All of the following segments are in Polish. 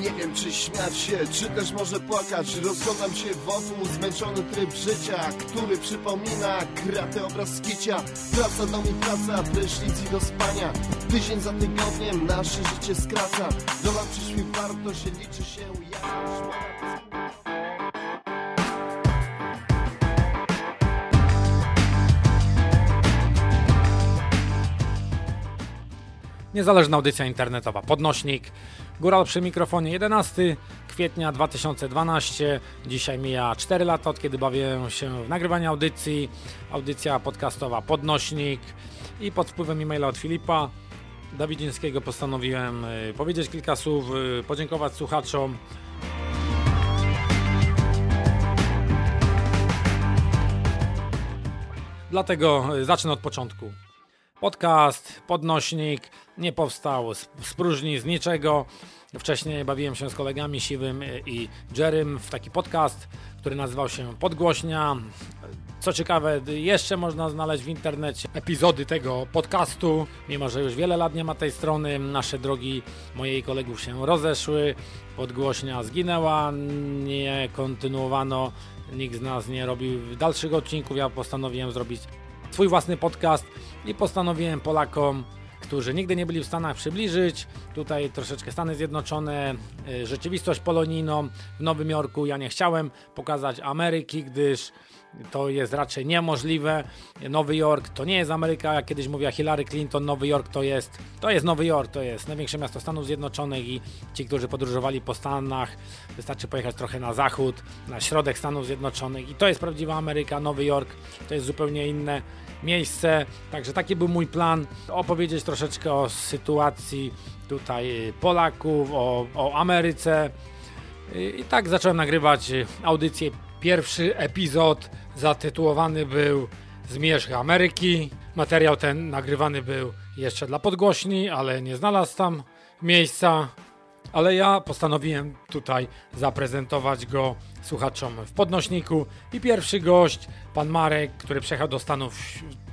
Nie wiem czy śmiać się, czy też może płakać. Rozglądam się wokół, zmęczony tryb życia Który przypomina kratę obraz skicia. Praca, dom i praca, prysznic i do spania. Tydzień za tygodniem nasze życie skraca. Dolar przyszły warto się liczy się jakoś Niezależna audycja internetowa. Podnośnik. Góral przy mikrofonie 11 kwietnia 2012. Dzisiaj mija 4 lata od kiedy bawię się w nagrywanie audycji. Audycja podcastowa Podnośnik i pod wpływem e-maila od Filipa Dawidzińskiego postanowiłem y, powiedzieć kilka słów, y, podziękować słuchaczom. Dlatego y, zacznę od początku. Podcast, podnośnik nie powstał z, z próżni, z niczego. Wcześniej bawiłem się z kolegami Siwym i Jerrym w taki podcast, który nazywał się Podgłośnia. Co ciekawe, jeszcze można znaleźć w internecie epizody tego podcastu, mimo że już wiele lat nie ma tej strony. Nasze drogi mojej kolegów się rozeszły, podgłośnia zginęła, nie kontynuowano, nikt z nas nie robił dalszych odcinków. Ja postanowiłem zrobić swój własny podcast i postanowiłem Polakom, którzy nigdy nie byli w Stanach przybliżyć. Tutaj troszeczkę Stany Zjednoczone, y, rzeczywistość polonijną w Nowym Jorku. Ja nie chciałem pokazać Ameryki, gdyż to jest raczej niemożliwe. Nowy Jork to nie jest Ameryka, jak kiedyś mówiła Hillary Clinton, Nowy Jork to jest, to jest Nowy Jork, to jest największe miasto Stanów Zjednoczonych i ci, którzy podróżowali po Stanach, wystarczy pojechać trochę na zachód, na środek Stanów Zjednoczonych i to jest prawdziwa Ameryka, Nowy Jork to jest zupełnie inne miejsce. Także taki był mój plan, opowiedzieć troszeczkę o sytuacji tutaj Polaków, o, o Ameryce. I tak zacząłem nagrywać audycję. Pierwszy epizod zatytułowany był Zmierzch Ameryki. Materiał ten nagrywany był jeszcze dla podgłośni, ale nie znalazł tam miejsca. Ale ja postanowiłem tutaj zaprezentować go słuchaczom w podnośniku. I pierwszy gość, pan Marek, który przyjechał do Stanów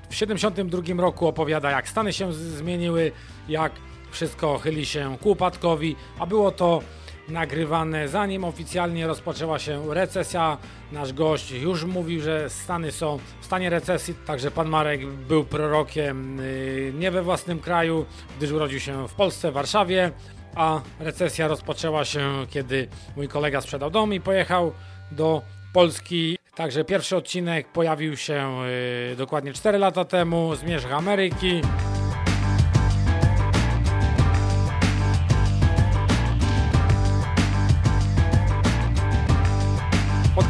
w 72 roku, opowiada jak Stany się zmieniły, jak wszystko chyli się ku upadkowi, a było to nagrywane zanim oficjalnie rozpoczęła się recesja. Nasz gość już mówił, że Stany są w stanie recesji, także pan Marek był prorokiem yy, nie we własnym kraju, gdyż urodził się w Polsce, w Warszawie, a recesja rozpoczęła się, kiedy mój kolega sprzedał dom i pojechał do Polski. Także pierwszy odcinek pojawił się yy, dokładnie 4 lata temu, Zmierzch Ameryki.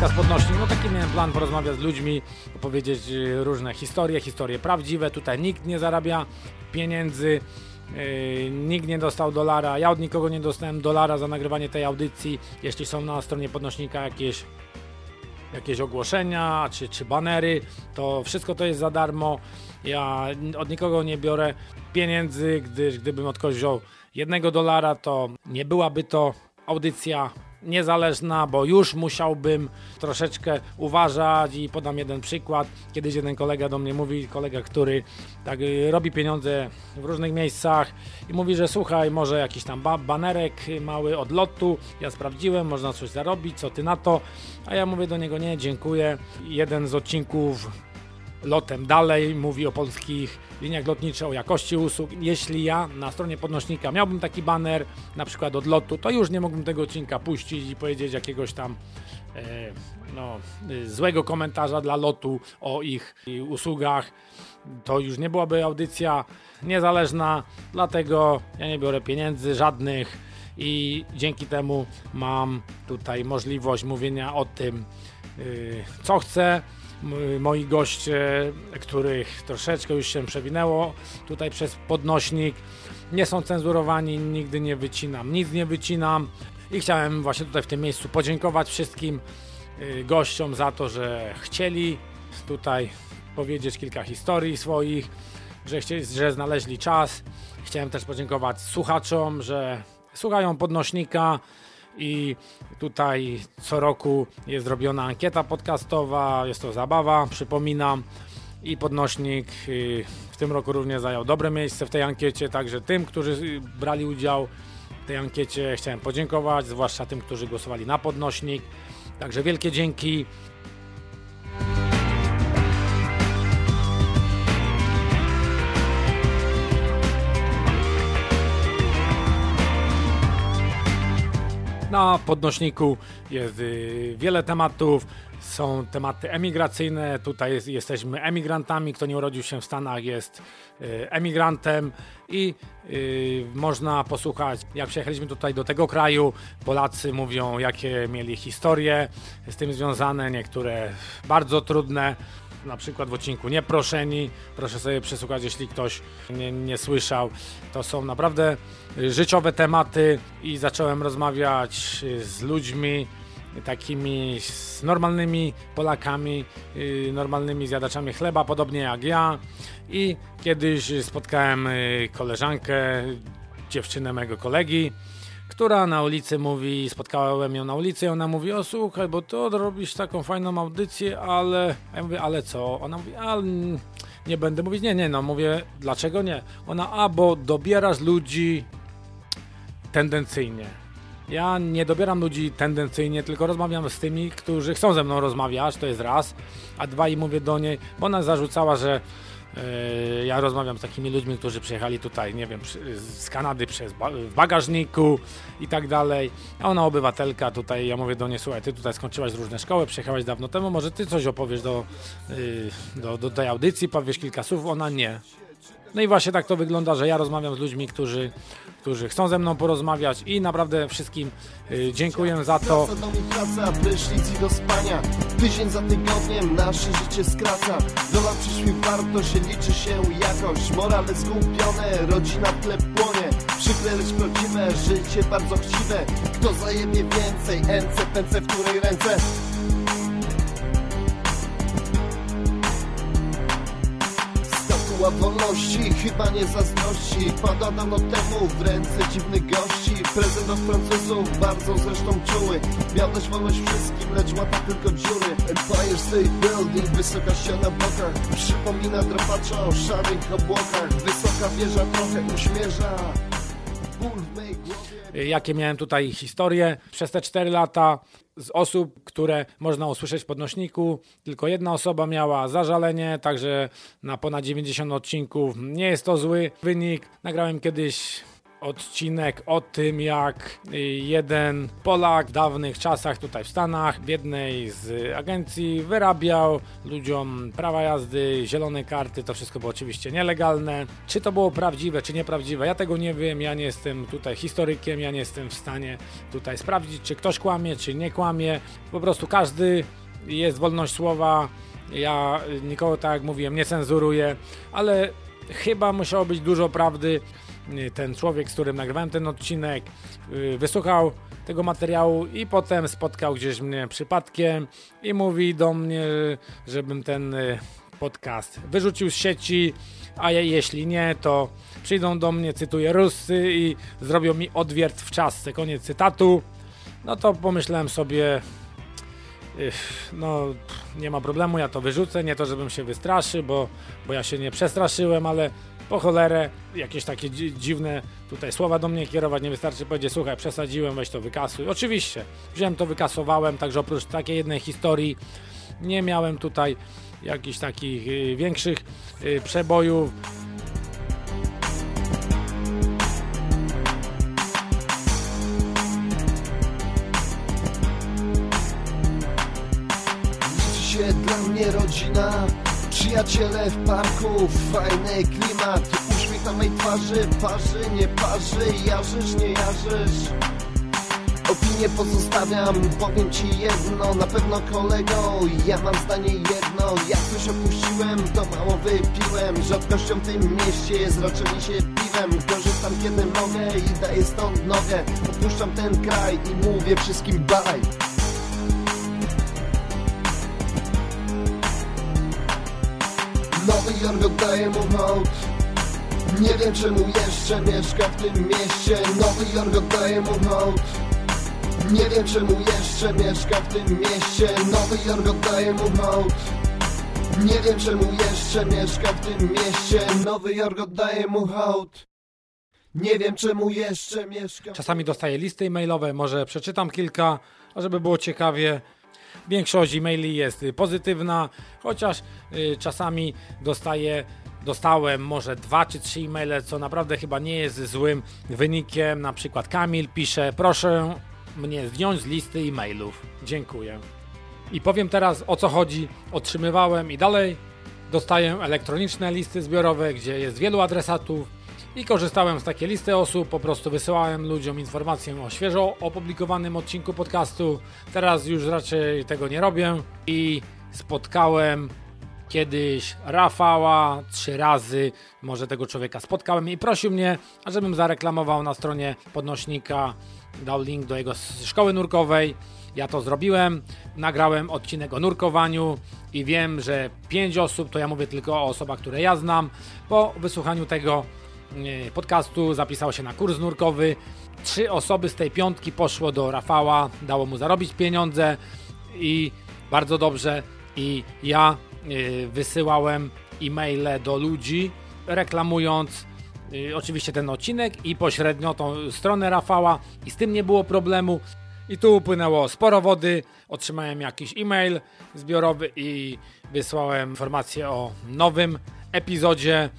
Podcast podnośnik. No taki miałem plan porozmawiać z ludźmi, opowiedzieć y, różne historie, historie prawdziwe. Tutaj nikt nie zarabia pieniędzy, yy, nikt nie dostał dolara. Ja od nikogo nie dostałem dolara za nagrywanie tej audycji. Jeśli są na stronie podnośnika jakieś jakieś ogłoszenia czy, czy banery, to wszystko to jest za darmo. Ja od nikogo nie biorę pieniędzy, gdyż gdybym od kogoś wziął jednego dolara, to nie byłaby to audycja niezależna, bo już musiałbym troszeczkę uważać i podam jeden przykład. Kiedyś jeden kolega do mnie mówi, kolega, który tak y, robi pieniądze w różnych miejscach i mówi, że słuchaj, może jakiś tam ba banerek mały od lotu, ja sprawdziłem, można coś zarobić, co ty na to? A ja mówię do niego, nie, dziękuję. Jeden z odcinków lotem dalej, mówi o polskich liniach lotniczych, o jakości usług. Jeśli ja na stronie podnośnika miałbym taki banner, na przykład od lotu, to już nie mógłbym tego odcinka puścić i powiedzieć jakiegoś tam e, no, e, złego komentarza dla lotu o ich usługach. To już nie byłaby audycja niezależna, dlatego ja nie biorę pieniędzy żadnych i dzięki temu mam tutaj możliwość mówienia o tym, e, co chcę moi goście, których troszeczkę już się przewinęło tutaj przez podnośnik, nie są cenzurowani, nigdy nie wycinam, nic nie wycinam i chciałem właśnie tutaj w tym miejscu podziękować wszystkim y, gościom za to, że chcieli tutaj powiedzieć kilka historii swoich, że, chcieli, że znaleźli czas. Chciałem też podziękować słuchaczom, że słuchają podnośnika i tutaj co roku jest robiona ankieta podcastowa, jest to zabawa, przypominam. I podnośnik y, w tym roku również zajął dobre miejsce w tej ankiecie, także tym, którzy brali udział w tej ankiecie chciałem podziękować, zwłaszcza tym, którzy głosowali na podnośnik. Także wielkie dzięki. Na podnośniku jest y, wiele tematów. Są tematy emigracyjne. Tutaj jest, jesteśmy emigrantami. Kto nie urodził się w Stanach, jest y, emigrantem. I y, można posłuchać, jak przyjechaliśmy tutaj do tego kraju. Polacy mówią, jakie mieli historie z tym związane, niektóre bardzo trudne na przykład w odcinku Nieproszeni. Proszę sobie przesłuchać, jeśli ktoś nie, nie słyszał. To są naprawdę życiowe tematy i zacząłem rozmawiać z ludźmi takimi z normalnymi Polakami, y, normalnymi zjadaczami chleba, podobnie jak ja. I kiedyś spotkałem y, koleżankę, dziewczynę mego kolegi, która na ulicy mówi, spotkałem ją na ulicy i ona mówi, o słuchaj, bo to robisz taką fajną audycję, ale... A ja mówię, ale co? Ona mówi, ale nie będę mówić, nie, nie, no mówię, dlaczego nie? Ona, a bo dobierasz ludzi tendencyjnie. Ja nie dobieram ludzi tendencyjnie, tylko rozmawiam z tymi, którzy chcą ze mną rozmawiać, to jest raz, a dwa i mówię do niej, bo ona zarzucała, że ja rozmawiam z takimi ludźmi, którzy przyjechali tutaj, nie wiem, z Kanady przez ba w bagażniku i tak dalej. A ona obywatelka tutaj, ja mówię do niej, słuchaj, ty tutaj skończyłaś różne szkoły, przyjechałaś dawno temu, może ty coś opowiesz do, yy, do, do tej audycji, powiesz kilka słów, ona nie. No i właśnie tak to wygląda, że ja rozmawiam z ludźmi, którzy, którzy chcą ze mną porozmawiać i naprawdę wszystkim y, dziękuję za to. Praca, prysznic i do spania. Tydzień za tygodniem nasze życie skraca. Przyszły liczy się jakość Morale rodzina w tle płonie. Lecz prawdziwe, życie bardzo chciwe. Kto zajemie więcej, pęce w której ręce Statua wolności, chyba nie zazdrości. Pada dawno temu w ręce dziwnych gości. Prezent od Francuzów, bardzo zresztą czuły. Miał dać wolność wszystkim, lecz łata tylko dziury. Empire State Building, wysoka ściana w bokach Przypomina drapacza o szarych obłokach. Wysoka wieża trochę uśmierza. Jakie miałem tutaj historie? Przez te 4 lata z osób, które można usłyszeć w podnośniku. Tylko jedna osoba miała zażalenie, także na ponad 90 odcinków nie jest to zły wynik. Nagrałem kiedyś odcinek o tym, jak jeden Polak w dawnych czasach tutaj w Stanach, w jednej z agencji wyrabiał ludziom prawa jazdy, zielone karty, to wszystko było oczywiście nielegalne. Czy to było prawdziwe, czy nieprawdziwe, ja tego nie wiem, ja nie jestem tutaj historykiem, ja nie jestem w stanie tutaj sprawdzić, czy ktoś kłamie, czy nie kłamie. Po prostu każdy jest wolność słowa, ja nikogo, tak jak mówiłem, nie cenzuruję, ale chyba musiało być dużo prawdy ten człowiek, z którym nagrywałem ten odcinek, y, wysłuchał tego materiału i potem spotkał gdzieś mnie przypadkiem i mówi do mnie, żebym ten y, podcast wyrzucił z sieci, a jeśli nie, to przyjdą do mnie, cytuję, Rusy i zrobią mi odwiert w czasce. Koniec cytatu. No to pomyślałem sobie, no nie ma problemu, ja to wyrzucę, nie to żebym się wystraszył, bo, bo ja się nie przestraszyłem, ale po cholerę jakieś takie dziwne tutaj słowa do mnie kierować, nie wystarczy powiedzieć, słuchaj, przesadziłem, weź to wykasuj. Oczywiście, wziąłem to, wykasowałem, także oprócz takiej jednej historii nie miałem tutaj jakichś takich y, większych y, przebojów. Dla mnie rodzina Przyjaciele w parku, fajny klimat. Uśmiech na mej twarzy, parzy, nie parzy Jarzysz, nie jarzysz. Opinię pozostawiam, powiem ci jedno Na pewno kolego, ja mam zdanie jedno. Jak coś opuściłem, to mało wypiłem. Rzadkością w tym mieście jest się piwem. Korzystam kiedy mogę i daję stąd nogę. Opuszczam ten kraj i mówię wszystkim bye Nowy Jork oddaje mu hołd Nie wiem czemu jeszcze mieszka w tym mieście. Nowy Jork oddaje mu hołd Nie wiem czemu jeszcze mieszka w tym mieście. Nowy Jork oddaje mu hołd Nie wiem czemu jeszcze mieszka w tym mieście. Nowy Jork oddaje mu hołd Nie wiem czemu jeszcze mieszka Czasami dostaję listy e-mailowe, może przeczytam kilka, a żeby było ciekawie. Większość e-maili jest y, pozytywna, chociaż y, czasami dostaję, dostałem może dwa czy trzy e-maile, co naprawdę chyba nie jest złym wynikiem. Na przykład Kamil pisze, proszę mnie zdjąć z listy e-mailów. Dziękuję. I powiem teraz o co chodzi. Otrzymywałem i dalej dostaję elektroniczne listy zbiorowe, gdzie jest wielu adresatów i korzystałem z takiej listy osób, po prostu wysyłałem ludziom informację o świeżo opublikowanym odcinku podcastu. Teraz już raczej tego nie robię i spotkałem kiedyś Rafała trzy razy, może tego człowieka spotkałem i prosił mnie, żebym zareklamował na stronie podnośnika, dał link do jego szkoły nurkowej. Ja to zrobiłem, nagrałem odcinek o nurkowaniu i wiem, że pięć osób, to ja mówię tylko o osobach, które ja znam, po wysłuchaniu tego podcastu zapisało się na kurs nurkowy. Trzy osoby z tej piątki poszło do Rafała, dało mu zarobić pieniądze i bardzo dobrze. I ja y, wysyłałem e-maile do ludzi, reklamując y, oczywiście ten odcinek i pośrednio tą stronę Rafała i z tym nie było problemu. I tu upłynęło sporo wody, otrzymałem jakiś e-mail zbiorowy i wysłałem informację o nowym epizodzie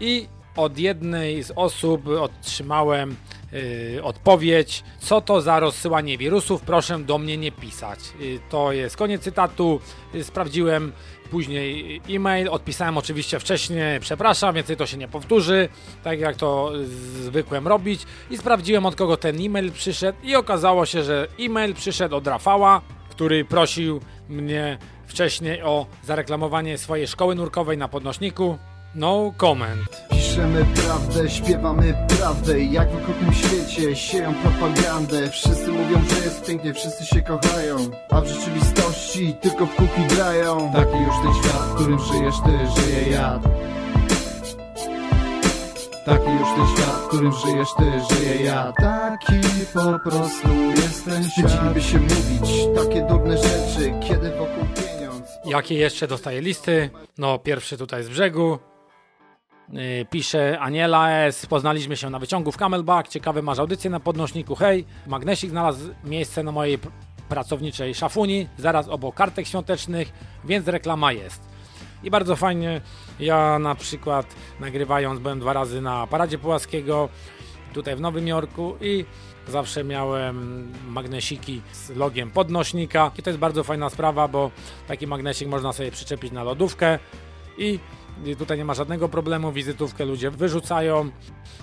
i od jednej z osób otrzymałem y, odpowiedź, co to za rozsyłanie wirusów, proszę do mnie nie pisać. Y, to jest koniec cytatu, y, sprawdziłem później e-mail, odpisałem oczywiście wcześniej, przepraszam, więcej to się nie powtórzy, tak jak to zwykłem robić i sprawdziłem od kogo ten e-mail przyszedł i okazało się, że e-mail przyszedł od Rafała, który prosił mnie wcześniej o zareklamowanie swojej szkoły nurkowej na podnośniku. No comment. Piszemy prawdę, śpiewamy prawdę. Jak w okrutnym świecie sieją propagandę. Wszyscy mówią, że jest pięknie, wszyscy się kochają. A w rzeczywistości tylko w kuki grają. Taki już ten świat, w którym żyjesz ty, żyję ja Taki już ten świat, w którym żyjesz ty, żyję ja Taki po prostu jest ten świat. Się mówić takie durne rzeczy Kiedy wokół pieniądz. Jakie jeszcze dostaję listy? No, pierwszy tutaj z brzegu. Yy, pisze Aniela S. Poznaliśmy się na wyciągu w Camelback. Ciekawy masz audycję na podnośniku. Hej, Magnesik znalazł miejsce na mojej pr- pracowniczej szafuni, zaraz obok kartek świątecznych, więc reklama jest. I bardzo fajnie. Ja na przykład nagrywając byłem dwa razy na Paradzie Pułaskiego tutaj w Nowym Jorku i zawsze miałem magnesiki z logiem podnośnika. I to jest bardzo fajna sprawa, bo taki magnesik można sobie przyczepić na lodówkę i tutaj nie ma żadnego problemu, wizytówkę ludzie wyrzucają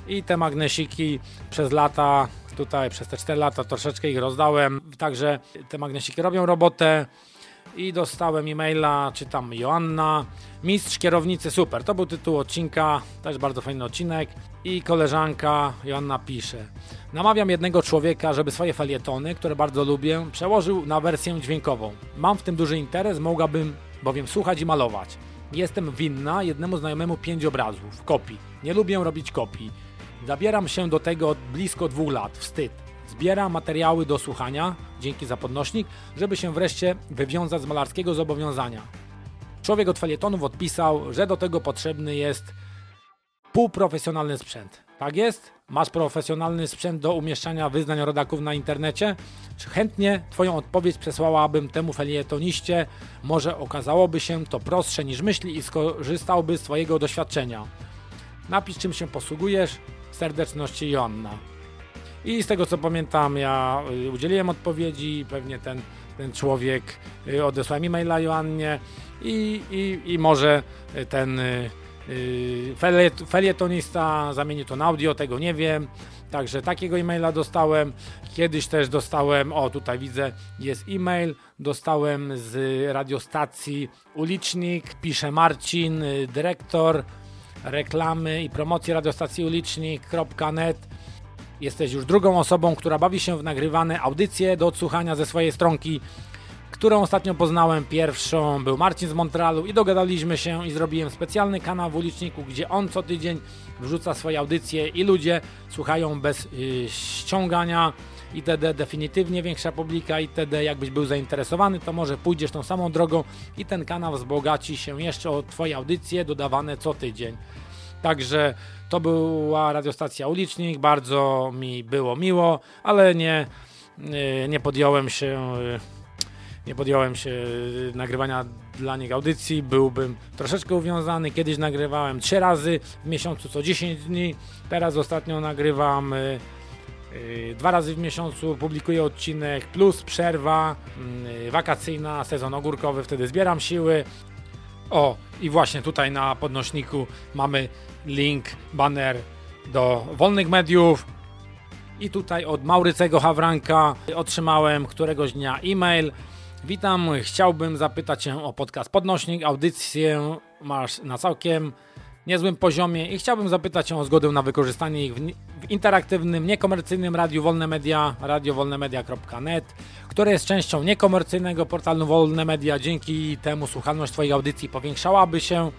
i te magnesiki przez lata, tutaj przez te 4 lata troszeczkę ich rozdałem, także te magnesiki robią robotę i dostałem e-maila, czy tam Joanna, mistrz kierownicy, super, to był tytuł odcinka, też bardzo fajny odcinek. I koleżanka Joanna pisze. Namawiam jednego człowieka, żeby swoje felietony, które bardzo lubię, przełożył na wersję dźwiękową. Mam w tym duży interes, mogłabym bowiem słuchać i malować. Jestem winna jednemu znajomemu pięć obrazów, kopii. Nie lubię robić kopii. Zabieram się do tego od blisko dwóch lat, wstyd. Zbieram materiały do słuchania, dzięki za podnośnik, żeby się wreszcie wywiązać z malarskiego zobowiązania. Człowiek od felietonów odpisał, że do tego potrzebny jest półprofesjonalny sprzęt. Tak jest? Masz profesjonalny sprzęt do umieszczania wyznań rodaków na internecie? Chętnie Twoją odpowiedź przesłałabym temu felietoniście? Może okazałoby się to prostsze niż myśli i skorzystałby z Twojego doświadczenia. Napisz czym się posługujesz. Serdeczności Joanna. I z tego co pamiętam, ja y, udzieliłem odpowiedzi, pewnie ten, ten człowiek y, odesłał e-maila Joannie i, i, i może ten y, feliet, felietonista zamieni to na audio, tego nie wiem. Także takiego e-maila dostałem. Kiedyś też dostałem, o tutaj widzę, jest e-mail, dostałem z radiostacji Ulicznik, pisze Marcin, y, dyrektor reklamy i promocji radiostacji ulicznik.net. Jesteś już drugą osobą, która bawi się w nagrywane audycje do odsłuchania ze swojej stronki. Którą ostatnio poznałem pierwszą, był Marcin z Montrealu i dogadaliśmy się i zrobiłem specjalny kanał w uliczniku, gdzie on co tydzień wrzuca swoje audycje i ludzie słuchają bez yy, ściągania itd. Definitywnie większa publika itd. Jakbyś był zainteresowany, to może pójdziesz tą samą drogą i ten kanał wzbogaci się jeszcze o Twoje audycje dodawane co tydzień. Także to była radiostacja Ulicznik, bardzo mi było miło, ale nie, nie podjąłem się nie podjąłem się nagrywania dla nich audycji, byłbym troszeczkę uwiązany. Kiedyś nagrywałem trzy razy w miesiącu, co 10 dni. Teraz ostatnio nagrywam y, y, dwa razy w miesiącu, publikuję odcinek, plus przerwa y, wakacyjna, sezon ogórkowy, wtedy zbieram siły. O, i właśnie tutaj na podnośniku mamy link, banner do wolnych mediów. I tutaj od Maurycego Hawranka otrzymałem któregoś dnia e-mail. Witam, chciałbym zapytać Cię o podcast Podnośnik. Audycję masz na całkiem niezłym poziomie i chciałbym zapytać Cię o zgodę na wykorzystanie ich w, w interaktywnym, niekomercyjnym radiu Wolne Media, radiowolnemedia.net, które jest częścią niekomercyjnego portalu Wolne Media. Dzięki temu słuchalność Twoich audycji powiększałaby się.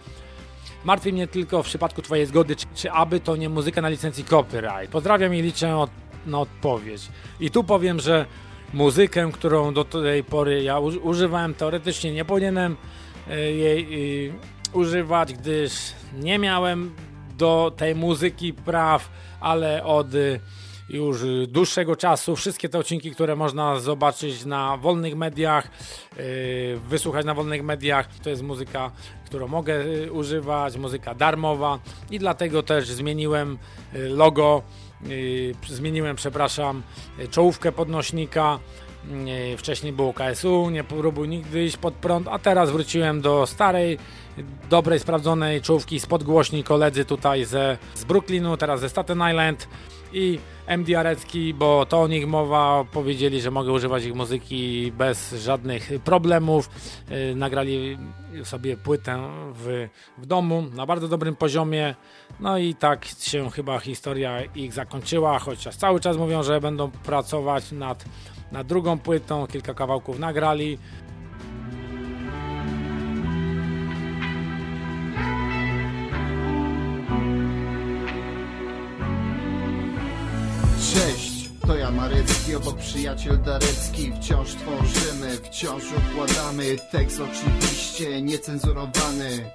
Martwi mnie tylko w przypadku Twojej zgody, czy, czy aby to nie muzyka na licencji copyright. Pozdrawiam i liczę od, na odpowiedź. I tu powiem, że muzykę, którą do tej pory ja używałem, teoretycznie nie powinienem e, jej używać, gdyż nie miałem do tej muzyki praw, ale od y, już dłuższego czasu wszystkie te odcinki, które można zobaczyć na wolnych mediach, y, wysłuchać na wolnych mediach, to jest muzyka, którą mogę używać, muzyka darmowa i dlatego też zmieniłem logo zmieniłem, przepraszam, czołówkę podnośnika. Wcześniej było KSU, nie próbuj nigdy iść pod prąd, a teraz wróciłem do starej, dobrej, sprawdzonej czołówki spod głośni koledzy tutaj ze, z Brooklynu, teraz ze Staten Island i MD Arecki, bo to o nich mowa, powiedzieli, że mogę używać ich muzyki bez żadnych problemów. Y, nagrali sobie płytę w, w domu na bardzo dobrym poziomie. No i tak się chyba historia ich zakończyła, chociaż cały czas mówią, że będą pracować nad, nad drugą płytą, kilka kawałków nagrali. Cześć, to ja Marecki, obok przyjaciel Darecki. Wciąż tworzymy, wciąż układamy Tekst oczywiście niecenzurowany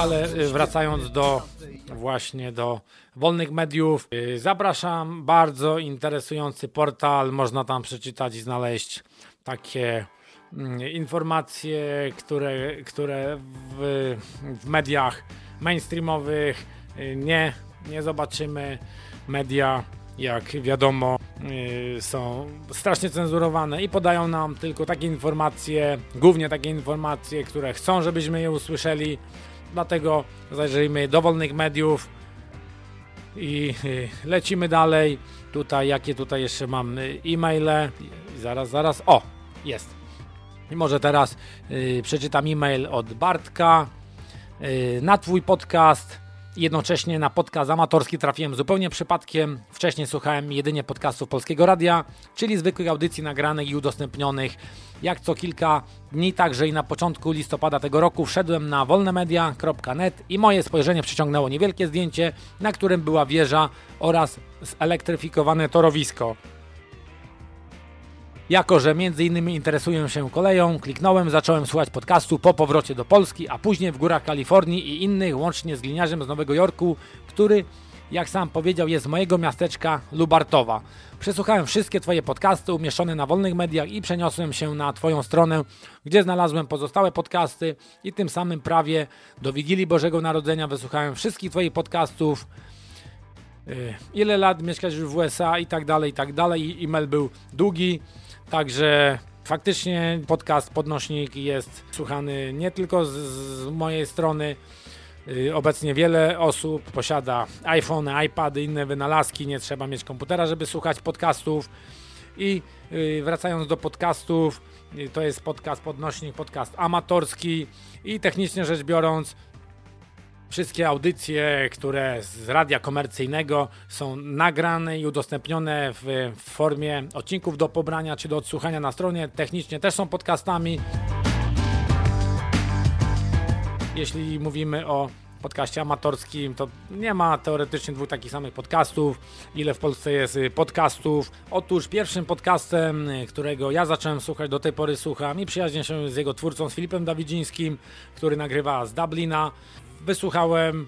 Ale y, wracając do właśnie do wolnych mediów. Y, zapraszam, bardzo interesujący portal, można tam przeczytać i znaleźć takie mm, informacje, które, które w, w mediach mainstreamowych y, nie, nie zobaczymy. Media, jak wiadomo, są strasznie cenzurowane i podają nam tylko takie informacje, głównie takie informacje, które chcą, żebyśmy je usłyszeli. Dlatego zajrzyjmy do wolnych mediów i lecimy dalej. Tutaj, jakie tutaj jeszcze mam e-maile. Zaraz, zaraz. O, jest. I może teraz y, przeczytam e-mail od Bartka y, na Twój podcast jednocześnie na podcast amatorski trafiłem zupełnie przypadkiem. Wcześniej słuchałem jedynie podcastów Polskiego Radia, czyli zwykłych audycji nagranych i udostępnionych. Jak co kilka dni, także i na początku listopada tego roku wszedłem na wolnemedia.net i moje spojrzenie przyciągnęło niewielkie zdjęcie, na którym była wieża oraz zelektryfikowane torowisko. Jako, że między innymi interesuję się koleją, kliknąłem, zacząłem słuchać podcastu po powrocie do Polski, a później w górach Kalifornii i innych, łącznie z gliniarzem z Nowego Jorku, który, jak sam powiedział, jest z mojego miasteczka Lubartowa. Przesłuchałem wszystkie Twoje podcasty umieszczone na wolnych mediach i przeniosłem się na Twoją stronę, gdzie znalazłem pozostałe podcasty i tym samym prawie do Wigilii Bożego Narodzenia wysłuchałem wszystkich Twoich podcastów y, ile lat mieszkasz w USA i tak dalej, i tak dalej. E-mail był długi, Także faktycznie podcast Podnośnik jest słuchany nie tylko z, z mojej strony. Y, obecnie wiele osób posiada iPhone, iPady, inne wynalazki. Nie trzeba mieć komputera, żeby słuchać podcastów. I y, wracając do podcastów, y, to jest podcast podnośnik, podcast amatorski i technicznie rzecz biorąc, Wszystkie audycje, które z radia komercyjnego są nagrane i udostępnione w, w formie odcinków do pobrania czy do odsłuchania na stronie, technicznie też są podcastami. Jeśli mówimy o podcaście amatorskim, to nie ma teoretycznie dwóch takich samych podcastów. Ile w Polsce jest y, podcastów? Otóż pierwszym podcastem, y, którego ja zacząłem słuchać, do tej pory słucham i przyjaźnię się z jego twórcą, z Filipem Dawidzińskim, który nagrywa z Dublina. Wysłuchałem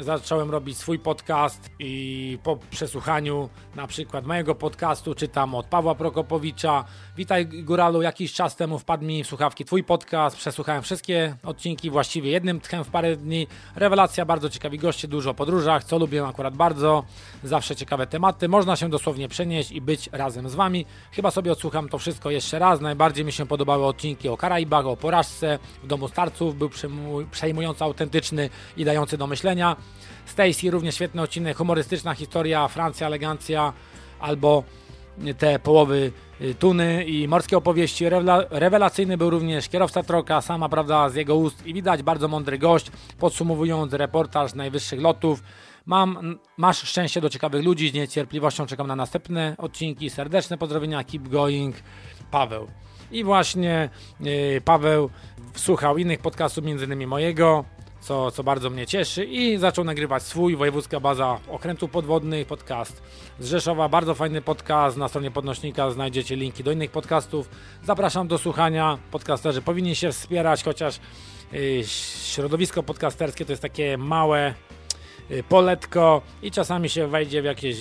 zacząłem robić swój podcast i po przesłuchaniu na przykład mojego podcastu czytam od Pawła Prokopowicza. Witaj Góralu, jakiś czas temu wpadł mi w słuchawki twój podcast, przesłuchałem wszystkie odcinki właściwie jednym tchem w parę dni. Rewelacja, bardzo ciekawi goście, dużo o podróżach, co lubię akurat bardzo, zawsze ciekawe tematy, można się dosłownie przenieść i być razem z wami. Chyba sobie odsłucham to wszystko jeszcze raz, najbardziej mi się podobały odcinki o Karaibach, o porażce w domu starców, był przejmująco autentyczny i dający do myślenia. Stacy, również świetny odcinek, humorystyczna historia, Francja, elegancja, albo te połowy y, tuny i morskie opowieści. Rewelacyjny był również kierowca troka, sama prawda z jego ust i widać bardzo mądry gość. Podsumowując reportaż najwyższych lotów, mam, masz szczęście do ciekawych ludzi, z niecierpliwością czekam na następne odcinki. Serdeczne pozdrowienia, keep going, Paweł. I właśnie yy, Paweł słuchał innych podcastów, między innymi mojego, co, co bardzo mnie cieszy i zaczął nagrywać swój Wojewódzka Baza Okrętów Podwodnych, podcast z Rzeszowa, bardzo fajny podcast, na stronie podnośnika znajdziecie linki do innych podcastów, zapraszam do słuchania, podcasterzy powinni się wspierać, chociaż yy, środowisko podcasterskie to jest takie małe yy, poletko i czasami się wejdzie w jakieś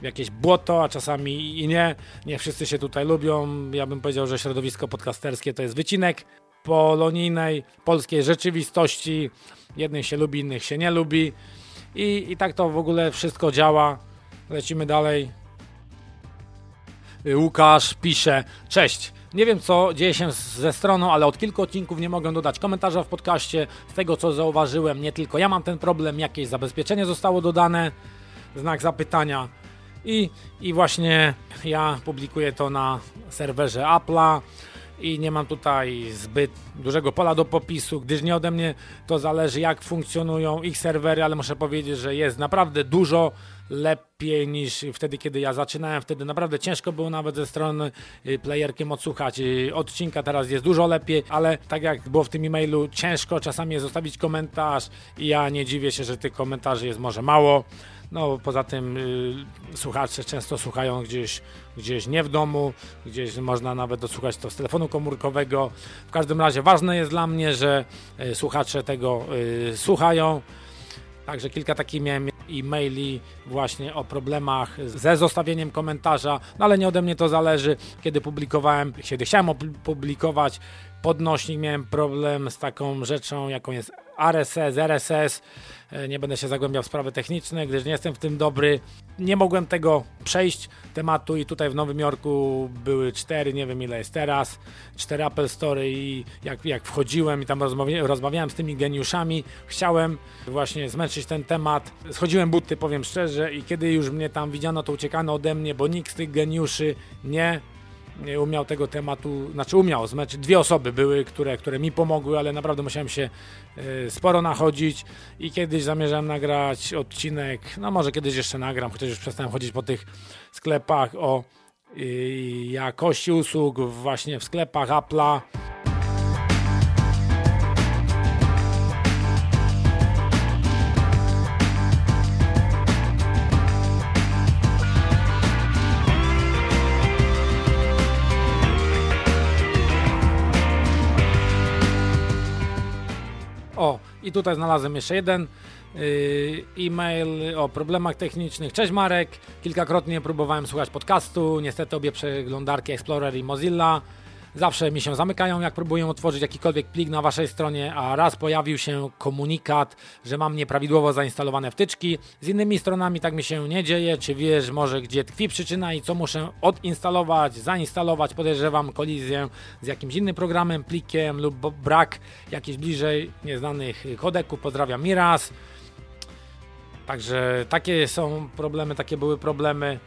w jakieś błoto, a czasami i nie. Nie wszyscy się tutaj lubią. Ja bym powiedział, że środowisko podcasterskie to jest wycinek polonijnej polskiej rzeczywistości. Jednych się lubi, innych się nie lubi. I, I tak to w ogóle wszystko działa. Lecimy dalej. Łukasz pisze: Cześć. Nie wiem, co dzieje się ze stroną, ale od kilku odcinków nie mogę dodać komentarza w podcaście. Z tego, co zauważyłem, nie tylko ja mam ten problem, jakieś zabezpieczenie zostało dodane. Znak zapytania. I, i właśnie ja publikuję to na serwerze Apple'a i nie mam tutaj zbyt dużego pola do popisu, gdyż nie ode mnie to zależy, jak funkcjonują ich serwery, ale muszę powiedzieć, że jest naprawdę dużo lepiej niż wtedy, kiedy ja zaczynałem. Wtedy naprawdę ciężko było nawet ze strony y, playerkiem odsłuchać y, odcinka. Teraz jest dużo lepiej, ale tak jak było w tym e-mailu, ciężko czasami zostawić komentarz i ja nie dziwię się, że tych komentarzy jest może mało. No poza tym y, słuchacze często słuchają gdzieś, gdzieś nie w domu, gdzieś można nawet dosłuchać to z telefonu komórkowego. W każdym razie ważne jest dla mnie, że y, słuchacze tego y, słuchają. Także kilka takich miałem e-maili właśnie o problemach ze zostawieniem komentarza, no ale nie ode mnie to zależy. Kiedy publikowałem, kiedy chciałem opublikować podnośnik, miałem problem z taką rzeczą, jaką jest RSS, RSS. E, nie będę się zagłębiał w sprawy techniczne, gdyż nie jestem w tym dobry. Nie mogłem tego przejść tematu i tutaj w Nowym Jorku były cztery, nie wiem ile jest teraz, cztery Apple Store i jak, jak wchodziłem i tam rozmawia, rozmawiałem z tymi geniuszami, chciałem właśnie zmęczyć ten temat. Schodziłem buty, powiem szczerze, i kiedy już mnie tam widziano, to uciekano ode mnie, bo nikt z tych geniuszy nie umiał tego tematu, znaczy umiał, znaczy dwie osoby były, które, które mi pomogły, ale naprawdę musiałem się y, sporo nachodzić i kiedyś zamierzałem nagrać odcinek, no może kiedyś jeszcze nagram, chociaż już przestałem chodzić po tych sklepach o y, jakości usług właśnie w sklepach Apple'a. I tutaj znalazłem jeszcze jeden yy, e-mail o problemach technicznych. Cześć Marek, kilkakrotnie próbowałem słuchać podcastu, niestety obie przeglądarki Explorer i Mozilla zawsze mi się zamykają, jak próbuję otworzyć jakikolwiek plik na waszej stronie, a raz pojawił się komunikat, że mam nieprawidłowo zainstalowane wtyczki. Z innymi stronami tak mi się nie dzieje. Czy wiesz może gdzie tkwi przyczyna i co muszę odinstalować, zainstalować? Podejrzewam kolizję z jakimś innym programem, plikiem lub brak jakichś bliżej nieznanych kodeków. Pozdrawiam Miraz. Także takie są problemy, takie były problemy.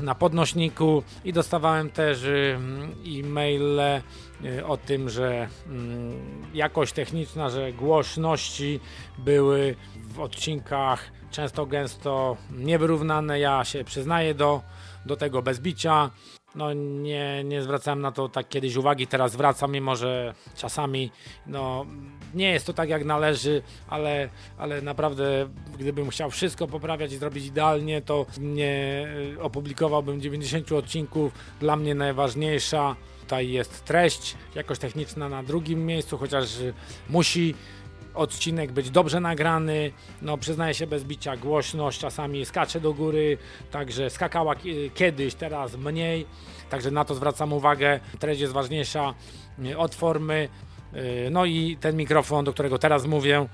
Na podnośniku i dostawałem też y, e-maile y, o tym, że mm, jakość techniczna, że głośności były w odcinkach często gęsto niewyrównane. Ja się przyznaję do, do tego bez bicia. No nie, nie zwracałem na to tak kiedyś uwagi, teraz zwracam, mimo że czasami no, nie jest to tak jak należy, ale, ale naprawdę gdybym chciał wszystko poprawiać i zrobić idealnie, to nie opublikowałbym 90 odcinków. Dla mnie najważniejsza tutaj jest treść, jakość techniczna na drugim miejscu, chociaż musi odcinek być dobrze nagrany. No, przyznaję się bez bicia, głośność czasami skacze do góry, także skakała kiedyś, teraz mniej. Także na to zwracam uwagę. Treść jest ważniejsza y, od formy. Y, no i ten mikrofon, do którego teraz mówię,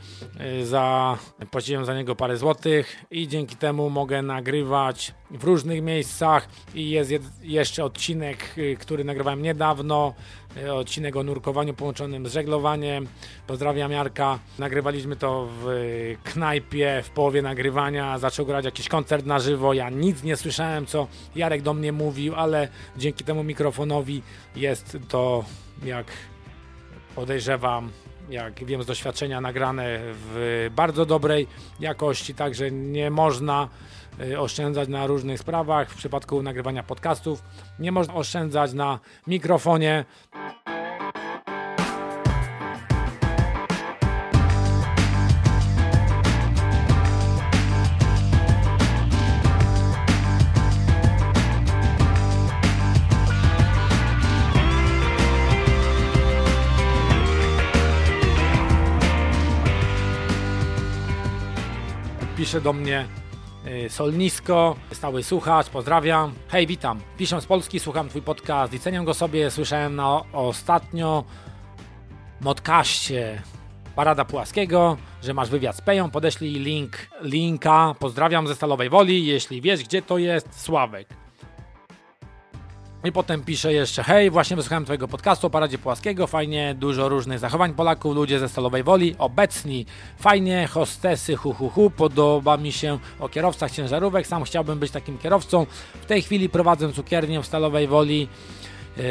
y, za, płaciłem za niego parę złotych i dzięki temu mogę nagrywać w różnych miejscach i jest jeszcze odcinek, który nagrywałem niedawno, odcinek o nurkowaniu połączonym z żeglowaniem. Pozdrawiam Jarka. Nagrywaliśmy to w knajpie w połowie nagrywania. Zaczął grać jakiś koncert na żywo. Ja nic nie słyszałem, co Jarek do mnie mówił, ale dzięki temu mikrofonowi jest to jak podejrzewam, jak wiem z doświadczenia, nagrane w bardzo dobrej jakości, także nie można oszczędzać na różnych sprawach. W przypadku nagrywania podcastów nie można oszczędzać na mikrofonie. pisze do mnie y, Solnisko, stały słuchacz, pozdrawiam. Hej, witam. Piszę z Polski, słucham Twój podcast i go sobie. Słyszałem na ostatnio modcaście Parada Płaskiego, że masz wywiad z Peją. Podeślij link, linka. Pozdrawiam ze Stalowej Woli. Jeśli wiesz, gdzie to jest, Sławek. I potem pisze jeszcze, hej, właśnie wysłuchałem Twojego podcastu o Paradzie Płaskiego, fajnie, dużo różnych zachowań Polaków, ludzie ze Stalowej Woli, obecni, fajnie, hostesy, hu, hu, hu, podoba mi się o kierowcach ciężarówek, sam chciałbym być takim kierowcą. W tej chwili prowadzę cukiernię w Stalowej Woli, yy,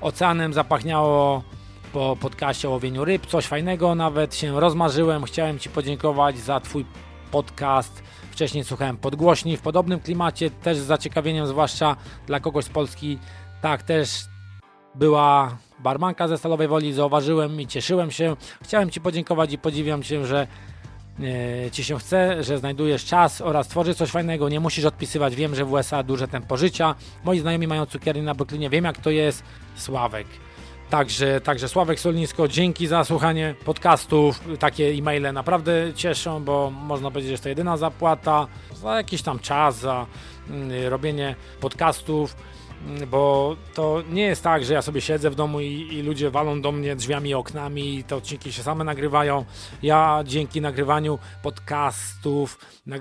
oceanem zapachniało po podcaście o łowieniu ryb, coś fajnego, nawet się rozmarzyłem, chciałem Ci podziękować za Twój podcast, Wcześniej słuchałem podgłośni w podobnym klimacie, też z zaciekawieniem, zwłaszcza dla kogoś z Polski. Tak, też była barmanka ze Stalowej Woli, zauważyłem i cieszyłem się. Chciałem Ci podziękować i podziwiam się, że e, Ci się chce, że znajdujesz czas oraz tworzysz coś fajnego. Nie musisz odpisywać. Wiem, że w USA duże tempo życia. Moi znajomi mają cukiernię na Brooklynie. Wiem, jak to jest. Sławek. Także, także Sławek Solnisko, dzięki za słuchanie podcastów. Takie e-maile naprawdę cieszą, bo można powiedzieć, że to jedyna zapłata za jakiś tam czas, za mm, robienie podcastów bo to nie jest tak, że ja sobie siedzę w domu i, i, ludzie walą do mnie drzwiami oknami i te odcinki się same nagrywają. Ja dzięki nagrywaniu podcastów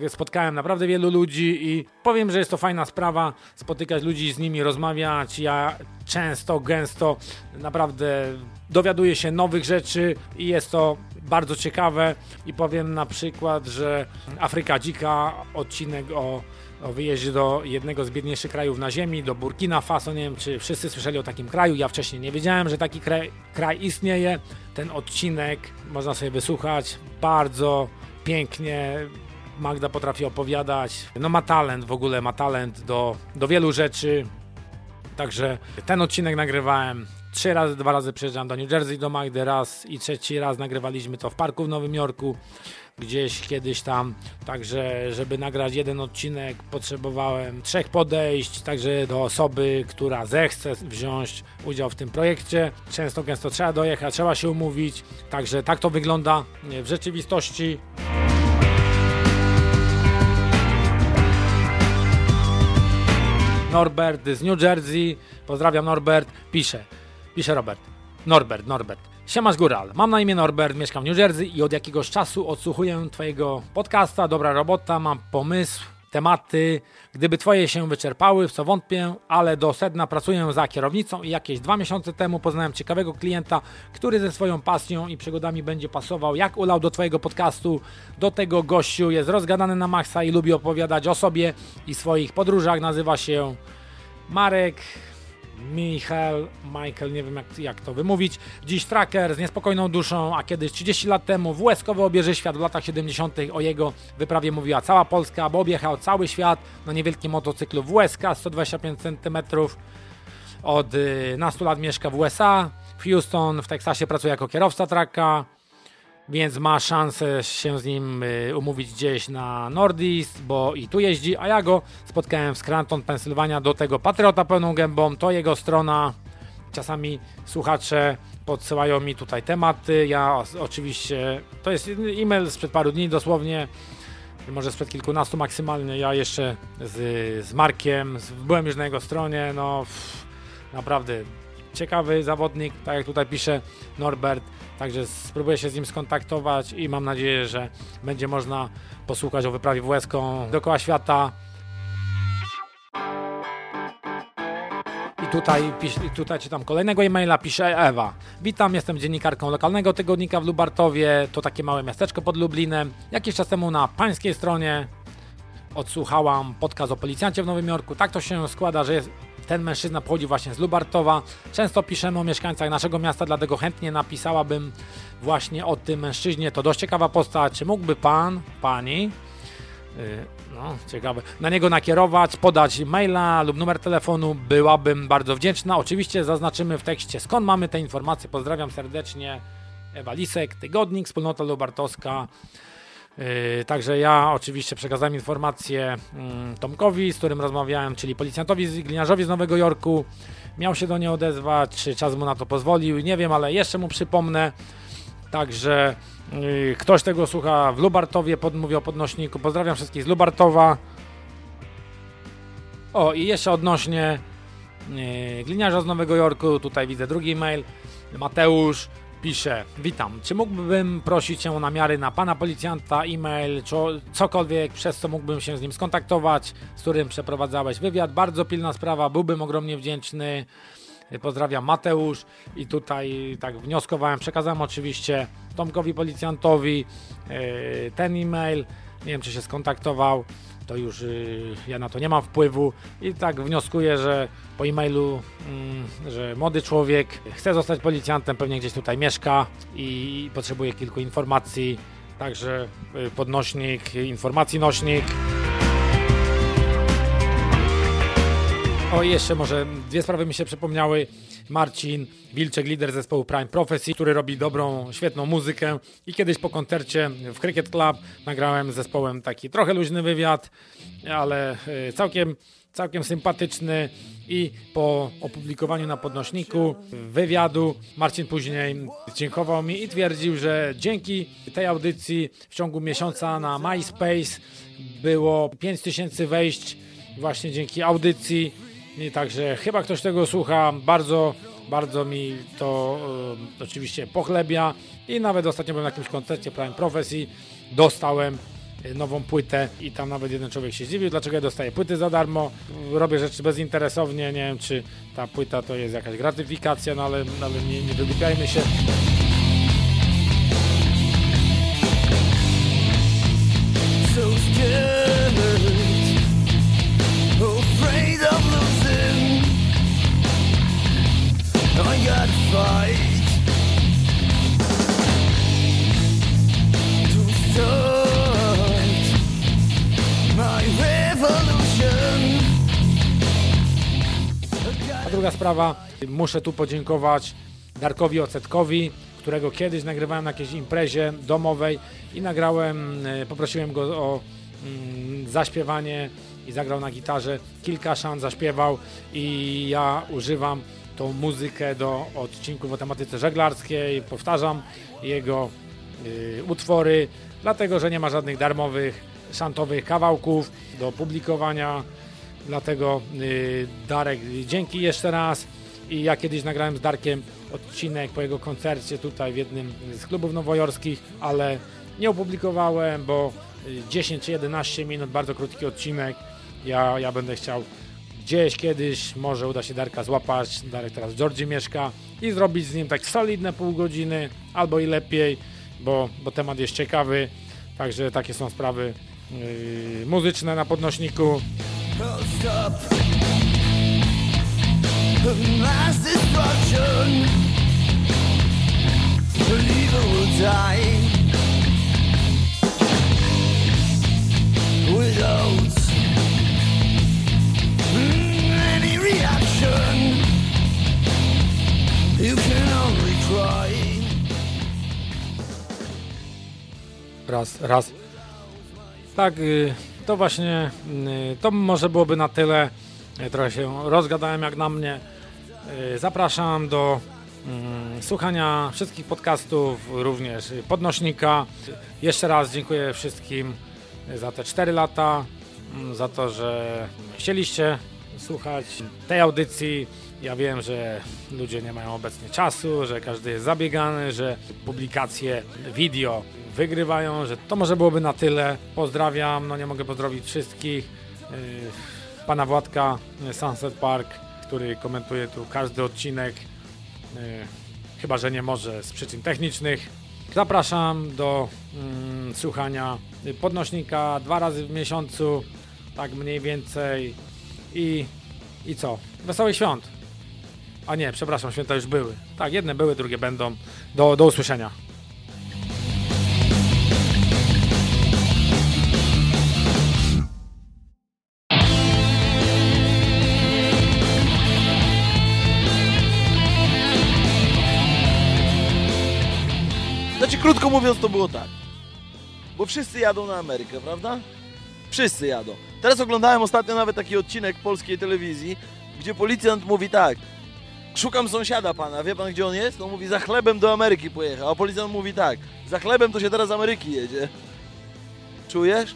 spotkałem naprawdę wielu ludzi i powiem, że jest to fajna sprawa spotykać ludzi, z nimi rozmawiać. Ja często, gęsto naprawdę dowiaduję się nowych rzeczy i jest to bardzo ciekawe i powiem na przykład, że Afryka Dzika, odcinek o o wyjeździe do jednego z biedniejszych krajów na ziemi, do Burkina Faso. Nie wiem, czy wszyscy słyszeli o takim kraju. Ja wcześniej nie wiedziałem, że taki kraj, kraj istnieje. Ten odcinek można sobie wysłuchać. Bardzo pięknie Magda potrafi opowiadać. No ma talent w ogóle, ma talent do, do wielu rzeczy. Także ten odcinek nagrywałem trzy razy, dwa razy przyjeżdżam do New Jersey do Magdy, raz i trzeci raz nagrywaliśmy to w parku w Nowym Jorku gdzieś kiedyś tam. Także, żeby nagrać jeden odcinek, potrzebowałem trzech podejść, także do osoby, która zechce wziąć udział w tym projekcie. Często, gęsto trzeba dojechać, trzeba się umówić. Także tak to wygląda w rzeczywistości. Norbert z New Jersey. Pozdrawiam Norbert. Pisze. Pisze Robert. Norbert, Norbert. Siemasz Góral, mam na imię Norbert, mieszkam w New Jersey i od jakiegoś czasu odsłuchuję Twojego podcasta, dobra robota, mam pomysł tematy. Gdyby twoje się wyczerpały, w co wątpię, ale do sedna pracuję za kierownicą i jakieś dwa miesiące temu poznałem ciekawego klienta, który ze swoją pasją i przygodami będzie pasował jak ulał do twojego podcastu. Do tego gościu jest rozgadany na maksa i lubi opowiadać o sobie i swoich podróżach. Nazywa się Marek Michael, Michael, nie wiem jak, jak to wymówić. Dziś tracker z niespokojną duszą, a kiedyś 30 lat temu w Łeskowy obierze świat w latach 70. o jego wyprawie mówiła cała Polska, bo objechał cały świat na niewielkim motocyklu w WSK 125 cm. Od nastu lat mieszka w USA, w Houston, w Teksasie pracuje jako kierowca traka więc ma szansę się z nim y, umówić gdzieś na Northeast, bo i tu jeździ, a ja go spotkałem w Scranton, Pensylwania, do tego Patriota pełną gębą, to jego strona. Czasami słuchacze podsyłają mi tutaj tematy, ja oczywiście, to jest e-mail sprzed paru dni dosłownie, może sprzed kilkunastu maksymalnie, ja jeszcze z, z Markiem, byłem już na jego stronie, no pff, naprawdę ciekawy zawodnik, tak jak tutaj pisze Norbert, Także spróbuję się z nim skontaktować i mam nadzieję, że będzie można posłuchać o wyprawie WSką dookoła świata. I tutaj, tutaj czytam kolejnego e-maila, pisze Ewa. Witam, jestem dziennikarką lokalnego tygodnika w Lubartowie, to takie małe miasteczko pod Lublinem. Jakiś czas temu na pańskiej stronie odsłuchałam podcast o policjancie w Nowym Jorku. Tak to się składa, że jest ten mężczyzna pochodzi właśnie z Lubartowa. Często piszemy o mieszkańcach naszego miasta, dlatego chętnie napisałabym właśnie o tym mężczyźnie. To dość ciekawa postać. Czy mógłby pan, pani, yy, no ciekawe, na niego nakierować, podać maila lub numer telefonu? Byłabym bardzo wdzięczna. Oczywiście zaznaczymy w tekście skąd mamy te informacje. Pozdrawiam serdecznie. Ewa Lisek, Tygodnik, Wspólnota Lubartowska. Yy, także ja oczywiście przekazałem informację mm, Tomkowi, z którym rozmawiałem, czyli policjantowi gliniarzowi z Nowego Jorku. Miał się do niej odezwać, czy czas mu na to pozwolił, nie wiem, ale jeszcze mu przypomnę. Także yy, ktoś tego słucha w Lubartowie, pod, mówię o podnośniku. Pozdrawiam wszystkich z Lubartowa. O, i jeszcze odnośnie yy, gliniarza z Nowego Jorku, tutaj widzę drugi mail. Mateusz pisze, witam, czy mógłbym prosić cię o namiary na pana policjanta, e-mail, cokolwiek, przez co mógłbym się z nim skontaktować, z którym przeprowadzałeś wywiad, bardzo pilna sprawa, byłbym ogromnie wdzięczny. Pozdrawiam Mateusz. I tutaj tak wnioskowałem, przekazałem oczywiście Tomkowi policjantowi e, ten e-mail, nie wiem czy się skontaktował, to już y, ja na to nie mam wpływu i tak wnioskuję, że po e-mailu, mm, że młody człowiek chce zostać policjantem, pewnie gdzieś tutaj mieszka i potrzebuje kilku informacji, także y, podnośnik, informacji nośnik. O, jeszcze może dwie sprawy mi się przypomniały. Marcin Wilczek, lider zespołu Prime Prophecy, który robi dobrą, świetną muzykę. I kiedyś po koncercie w Cricket Club nagrałem z zespołem taki trochę luźny wywiad, ale e, całkiem, całkiem sympatyczny. I po opublikowaniu na podnośniku wywiadu Marcin później dziękował mi i twierdził, że dzięki tej audycji w ciągu miesiąca na MySpace było 5000 wejść właśnie dzięki audycji i także chyba ktoś tego słucha. Bardzo, bardzo mi to e, oczywiście pochlebia. I nawet ostatnio byłem na jakimś koncercie Prime Profesji. Dostałem e, nową płytę i tam nawet jeden człowiek się zdziwił, dlaczego ja dostaję płyty za darmo. Robię rzeczy bezinteresownie. Nie wiem, czy ta płyta to jest jakaś gratyfikacja, no ale, ale nie, nie wygłupiajmy się. A druga sprawa, muszę tu podziękować Darkowi Ocetkowi, którego kiedyś nagrywałem na jakiejś imprezie domowej i nagrałem, e, poprosiłem go o mm, zaśpiewanie i zagrał na gitarze. Kilka szans zaśpiewał i ja używam tą muzykę do odcinków o tematyce żeglarskiej. Powtarzam jego y, utwory, dlatego że nie ma żadnych darmowych, szantowych kawałków do publikowania. Dlatego y, Darek, dzięki jeszcze raz. I ja kiedyś nagrałem z Darkiem odcinek po jego koncercie tutaj w jednym z klubów nowojorskich, ale nie opublikowałem, bo y, 10 czy 11 minut, bardzo krótki odcinek. Ja, ja będę chciał gdzieś kiedyś, może uda się Darka złapać, Darek teraz w Georgii mieszka i zrobić z nim tak solidne pół godziny, albo i lepiej, bo, bo temat jest ciekawy. Także takie są sprawy yy, muzyczne na podnośniku. Without Raz, raz. Tak, y, to właśnie, y, to może byłoby na tyle. Y, Trochę się rozgadałem jak na mnie. Zapraszam do mm, słuchania wszystkich podcastów, również podnośnika. Jeszcze raz dziękuję wszystkim za te 4 lata, mm, za to, że chcieliście słuchać tej audycji. Ja wiem, że ludzie nie mają obecnie czasu, że każdy jest zabiegany, że publikacje wideo wygrywają, że to może byłoby na tyle. Pozdrawiam, no nie mogę pozdrowić wszystkich. Yy, Pana Władka, yy, Sunset Park, który komentuje tu każdy odcinek, yy, chyba że nie może z przyczyn technicznych. Zapraszam do mm, słuchania podnośnika dwa razy w miesiącu, tak mniej więcej. I, I co? Wesołych świąt! A nie, przepraszam, święta już były. Tak, jedne były, drugie będą. Do, do usłyszenia. Znaczy, krótko mówiąc, to było tak. Bo wszyscy jadą na Amerykę, prawda? Wszyscy jadą. Teraz oglądałem ostatnio nawet taki odcinek polskiej telewizji, gdzie policjant mówi tak. Szukam sąsiada pana, wie pan gdzie on jest? No mówi, za chlebem do Ameryki pojechał. A policjant mówi tak, za chlebem to się teraz z Ameryki jedzie. Czujesz?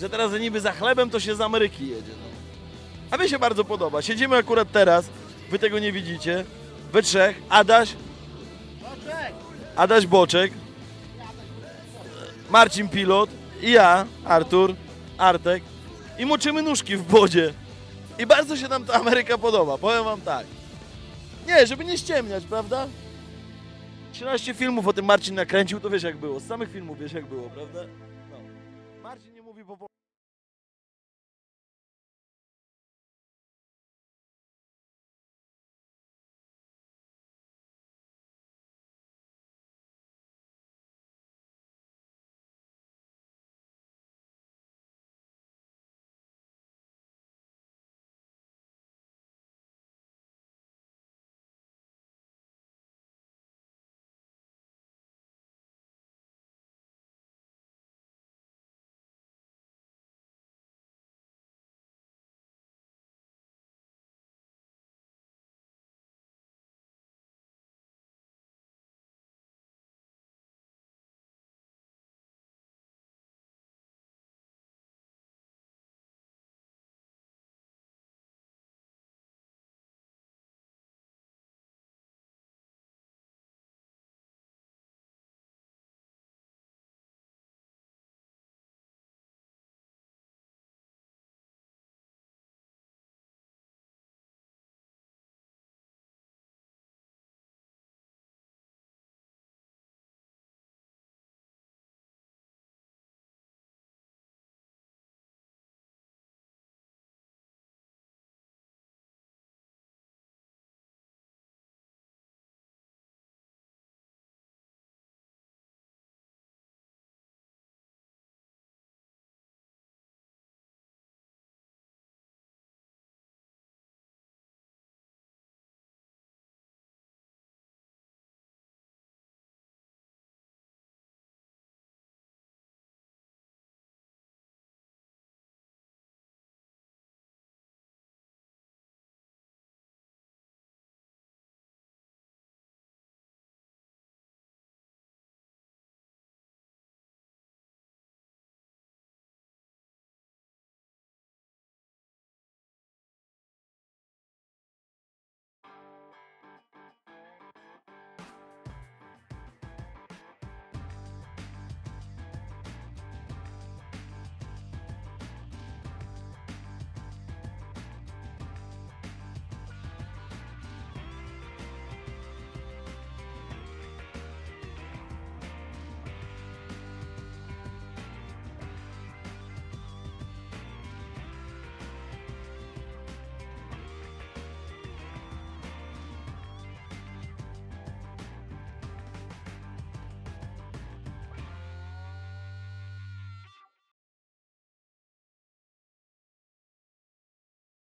Że teraz niby za chlebem to się z Ameryki jedzie. No. A mi się bardzo podoba. Siedzimy akurat teraz, wy tego nie widzicie, we trzech, Adaś, Adaś Boczek, Marcin Pilot i ja, Artur, Artek i moczymy nóżki w wodzie. I bardzo się nam ta Ameryka podoba, powiem wam tak. Nie, żeby nie ściemniać, prawda? 13 filmów o tym Marcin nakręcił, to wiesz jak było. Z samych filmów wiesz jak było, prawda? No. Marcin nie mówi po.